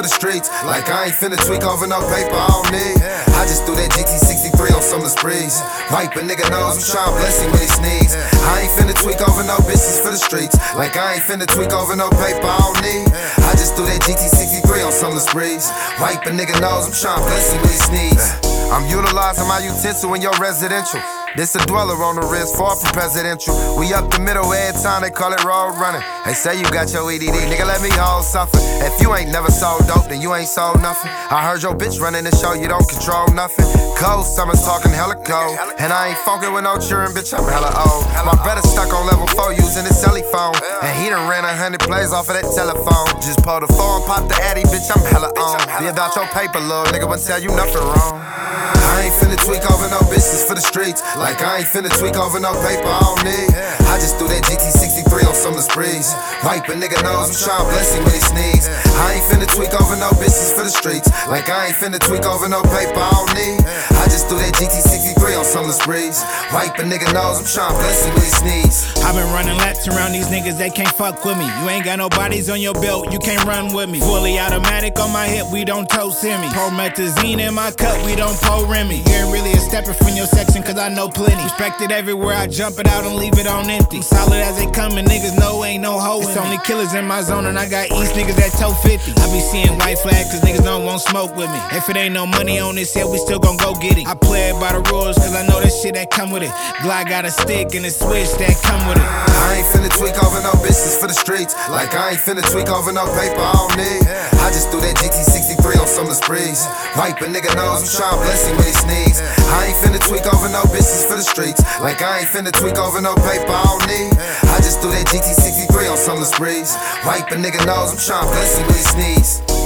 for the streets. Like I ain't finna tweak over no paper, I don't need. I just threw that GT63 on some of the sprees. Wipe a nigga nose, I'm bless him when he sneeze. I ain't finna tweak over no bitches for the streets. Like I ain't finna tweak over no paper, I don't need. I just threw that GT63 on some of the sprees. Wipe a nigga nose, I'm bless him when he sneeze. I'm utilizing my utensil in your residential. This a dweller on the wrist, far from presidential. We up the middle every time they call it road running. They say you got your EDD, nigga, let me hold suffer. If you ain't never sold dope, then you ain't sold nothing. I heard your bitch running the show, you don't control nothing. Cold summers talking hella cold. And I ain't funkin' with no cheering, bitch, I'm hella old. My brother stuck on level 4 using his celly phone. And he done ran a hundred plays off of that telephone. Just pulled the phone, pop the addy, bitch, I'm hella on. Be about your paper, little nigga, won't tell you nothing wrong. I ain't finna tweak for the streets. Like I ain't finna tweak over no paper, I don't need. Wipe a nigga nose, I'm tryna bless him when he sneeze. I ain't finna tweak over no bitches for the streets. Like I ain't finna tweak over no paper, I don't need. I just threw that GT63 on the sprees. Wipe a nigga nose, I'm tryna bless him when he sneeze. I've been running laps around these niggas, they can't fuck with me. You ain't got no bodies on your belt, you can't run with me. Fully automatic on my hip, we don't toe semi. Promethazine in my cup, we don't pour Remy. You ain't really a stepper from your section, cause I know plenty. Respected everywhere, I jump it out and leave it on empty. Solid as they coming, niggas know ain't no hoe. It's only killers in my zone, and I got East niggas that toe 50. I be seeing white flags, cause niggas don't want smoke with me. If it ain't no money on this hill, we still gon' go get it. I play it by the rules, cause I know that shit that come with it. Glide got a stick and a switch that come with it. I ain't finna tweak over no bitches for the streets. Like I ain't finna tweak over no paper, don't need. I just threw that GT63 the sprees. Wipe a nigga nose, I'm tryna bless him when he sneeze. I ain't finna tweak over no bitches for the streets. Like I ain't finna tweak over no paper, I don't need. I just threw that GT63 on the sprees. Wipe a nigga nose, I'm tryna bless him when he sneeze.